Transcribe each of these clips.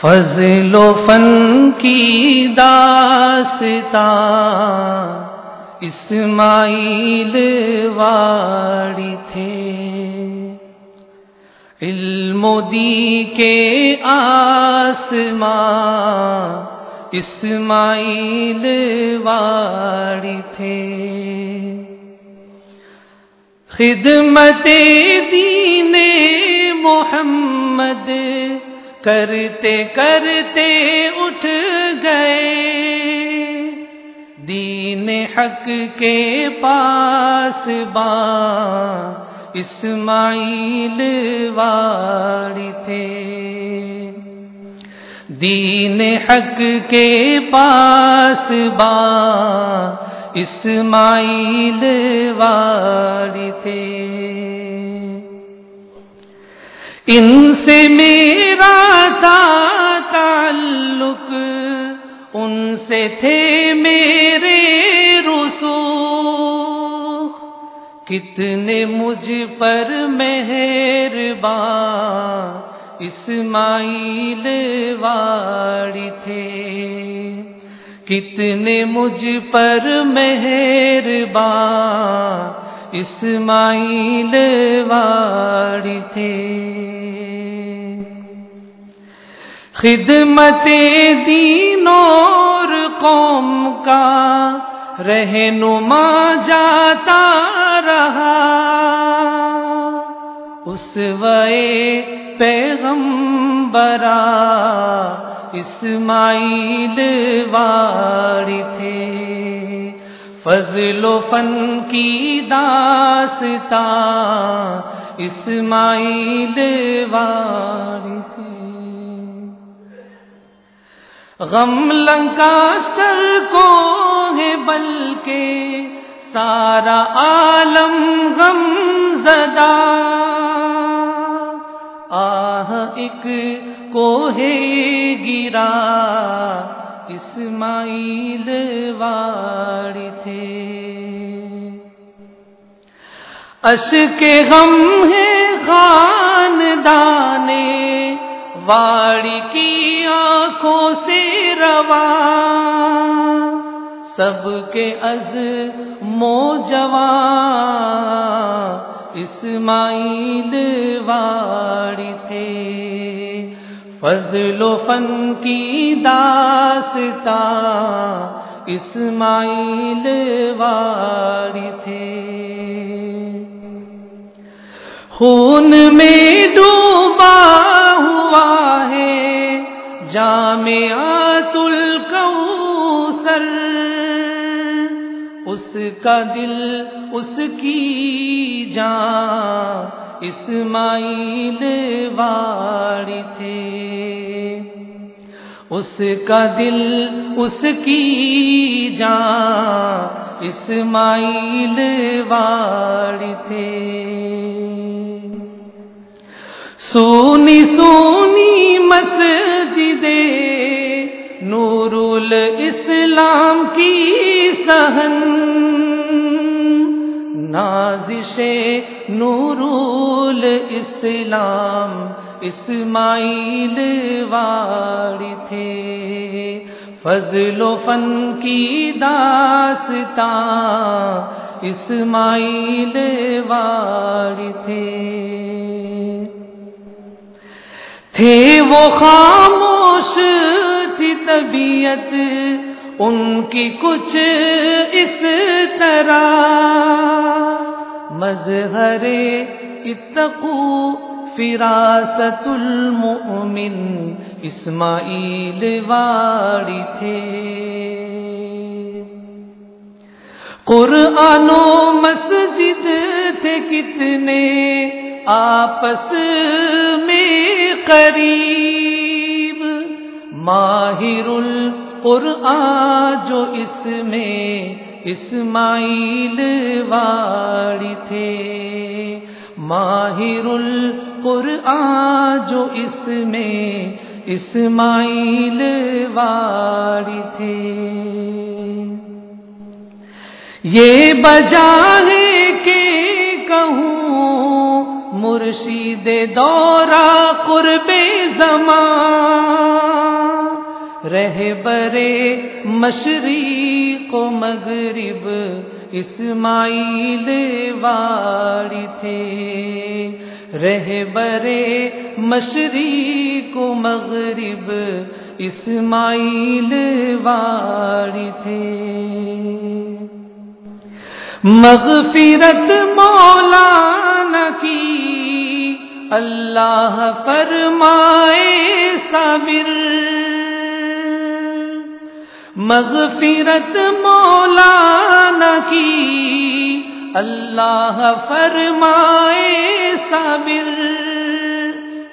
فضل و فن کی داستا اسماعیل واڑی تھے۔ علم دی کے آسماں، اسماعیل واڑی تھے۔ خدمت دین محمد کرتے کرتے اٹھ گئے۔ دین حق کے پاس با اسماعیل واڑی تھے۔ دین حق کے پاس با اسماعیل واڑی تھے۔ ان سے میرا ان سے تھے میرے رسو کتنے مجھ پر مہربان اسماعیل واڑی تھے۔ کتنے مجھ پر مہربان اسماعیل واڑی تھے۔ خدمت دین اور قوم کا رہنما جاتا رہا۔ اس وے پیغم برا اسماعیل واڑی تھے۔ فضل و فن کی داستا اسماعیل واڑی غم لنکاستر کو ہے بلکہ سارا عالم غم زدہ۔ آہ، ایک کو ہے گرا۔ اسماعیل واڑی تھے۔ اش کے غم ہے خاندانے۔ واڑی کی آنکھوں سے روا۔ سب کے از موجوان اسماعیل واڑی تھے۔ فضل و فن کی داستا اسماعیل واڑی تھے۔ خون میں ڈوبا۔ جامعات الکوثر۔ اس کا دل اس کی جان، اسماعیل واڑی تھے۔ اس کا دل اس کی جان، اسماعیل واڑی تھے۔ سونی سونی مسجد نور الاسلام کی سہن نازش نور الاسلام اسماعیل واڑی تھے۔ فضل و فن کی داستا اسماعیل واڑی تھے۔ تھے وہ خام خاموش تھی طبیعت، ان کی کچھ اس طرح۔ مظہر اتقو فراست المؤمن، اسماعیل واڑی تھے۔ قرآن و مسجد تھے کتنے آپس میں قریب۔ ماہر القرآن جو اس میں اسماعیل واڑی تھے۔ ماہر القرآن جو اس میں اسماعیل واڑی تھے۔ یہ بجا ہے کہ کہوں مرشید دورہ قرب زمان رہ برے مشرق و مغرب اسماعیل واڑی تھے۔ رہ برے مشرق و مغرب اسماعیل واڑی تھے۔ مغفرت مولانا کی اللہ فرمائے صابر۔ مغفرت مولانا کی۔ اللہ فرمائے صابر۔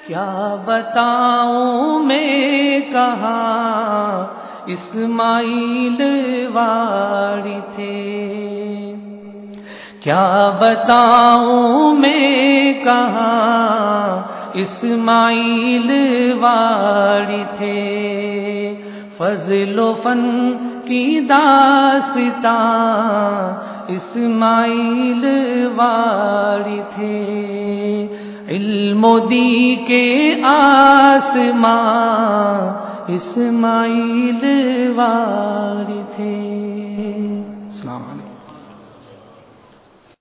کیا بتاؤں میں کہاں اسماعیل واڑی تھے؟ کیا بتاؤں میں کہاں اسماعیل واڑی تھے؟ فضل و فن کی داستا اسماعیل واڑی تھے۔ علم دی کے آسماں اسماعیل واڑی